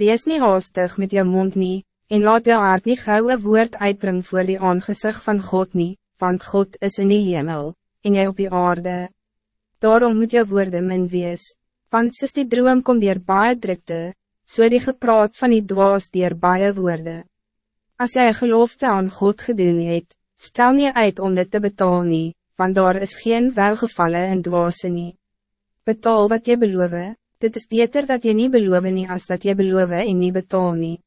Wees niet haastig met je mond niet, en laat je hart niet gauw een woord uitbrengen voor die aangezicht van God niet, want God is in die hemel, en jy op die aarde. Daarom moet je woorden min wees, want soos die droom kom dier baie drukte, so die gepraat van die dwaas dier baie woorde. Als jy gelofte aan God gedoen het, stel niet uit om dit te betalen nie, want daar is geen welgevallen en dwaase nie. Betaal wat je beloof, dit is beter dat je niet beloof nie as dat je beloof en niet betaal nie.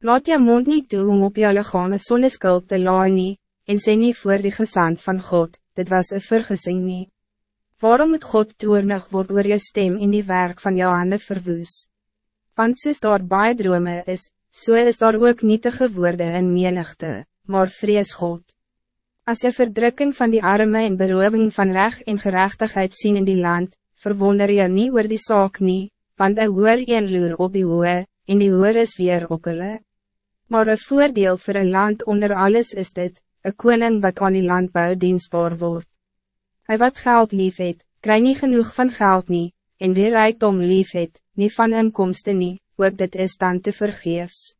Laat je mond niet toe om op jou lichaam een skuld te laai nie, en sê nie voor die gezant van God, dit was een vergissing nie. Waarom moet God toernig word oor je stem in die werk van jou handen verwoes? Want soos daar baie drome is, so is daar ook nietige woorde in menigte, maar vrees God. Als je verdrukking van die armen en beroving van recht en gerechtigheid zien in die land, verwonder je niet oor die saak nie, want een hoer een loer op die hoë, en die hoer is weer op hulle. Maar een voordeel voor een land onder alles is dit, een koning wat aan die landbouw dienstbaar wordt. Hij wat geld lief het, krijg niet genoeg van geld niet, en wie rijkdom lief het, niet van inkomsten niet, ook dit is dan te vergeefs.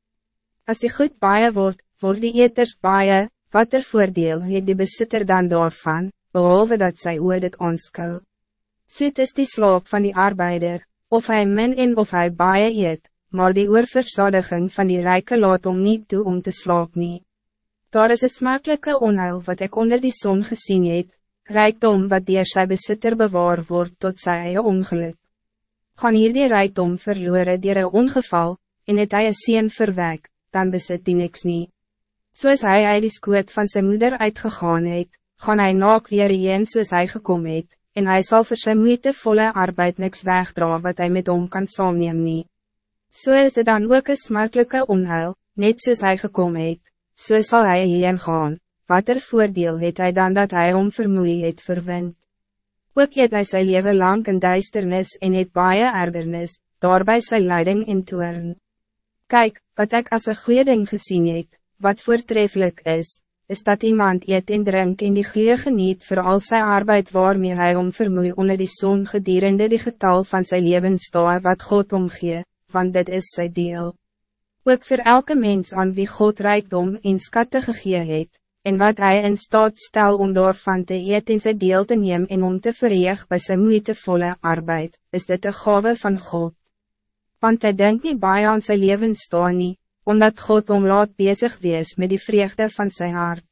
Als die goed baie wordt, wordt die eters baie, wat er voordeel het die besitter dan daarvan, behalve dat zij oor dit onskou. Soet is die slaap van die arbeider, of hij min in of hij baie eet, maar die oorverzadiging van die rijke laat om niet toe om te slaap nie. Daar is een smakelijke onheil wat ik onder die zon gezien het, rijkdom wat die sy besitter bewaar wordt tot sy eie ongeluk. Gaan hier die rijkdom verloren dier een ongeval, en het hy een sien verwek, dan besit die niks nie. Soos hy hy die skoot van zijn moeder uitgegaan het, gaan hij naak weer heen soos hy gekom het, en hij zal vir sy moeitevolle arbeid niks wegdra wat hij met hom kan saamneem nie. So is het dan ook een smartelijke onheil, net soos hy gekom het, so sal hy heen gaan, wat er voordeel het hij dan dat hij om vermoeie het verwind. Ook het hy sy leven lang in duisternis en het baie ergernis, daarbij sy leiding in toern. Kijk, wat ik als een goede ding gezien het, wat voortreffelijk is, is dat iemand eet en drink en die goeie geniet voor al zijn arbeid waarmee hij om vermoei onder die zon gedurende die getal van zijn leven staat wat God omgee, want dit is zijn deel. Ook voor elke mens aan wie God rijkdom en skatte gegee het, en wat hij in staat stel om daarvan te eet en sy deel te neem en om te verreeg bij zijn moeitevolle arbeid, is dit een gave van God. Want hij denkt niet bij aan zijn leven staan nie, omdat God om laat bezig wees met die vreugde van zijn hart.